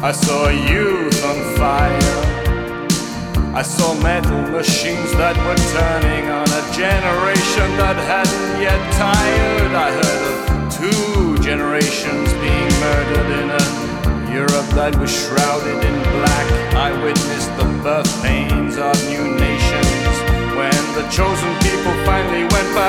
I saw youth on fire. I saw metal machines that were turning on a generation that hadn't yet tired. I heard of two generations being murdered in a Europe that was shrouded in black. I witnessed the birth pains of new nations when the chosen people finally went back.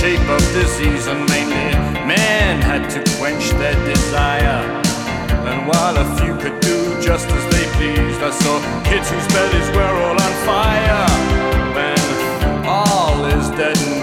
Shape of disease, and mainly men had to quench their desire. And while a few could do just as they pleased, I saw kids whose bellies were all on fire. When all is dead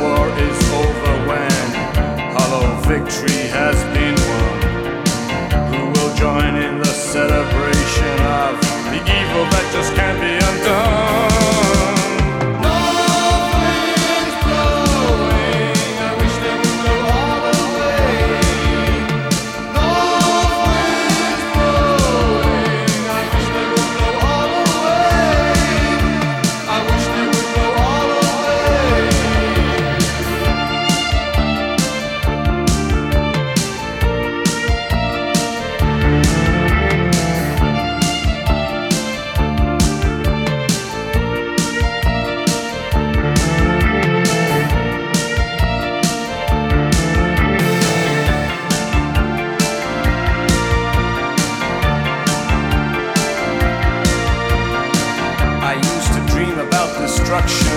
destruction.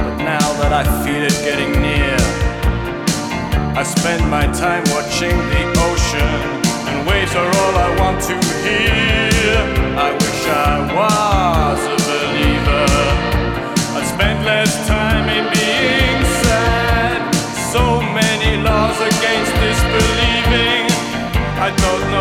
But now that I feel it getting near, I spend my time watching the ocean, and waves are all I want to hear. I wish I was a believer. I spend less time in being sad. So many laws against disbelieving. I thought.